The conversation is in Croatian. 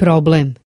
problem.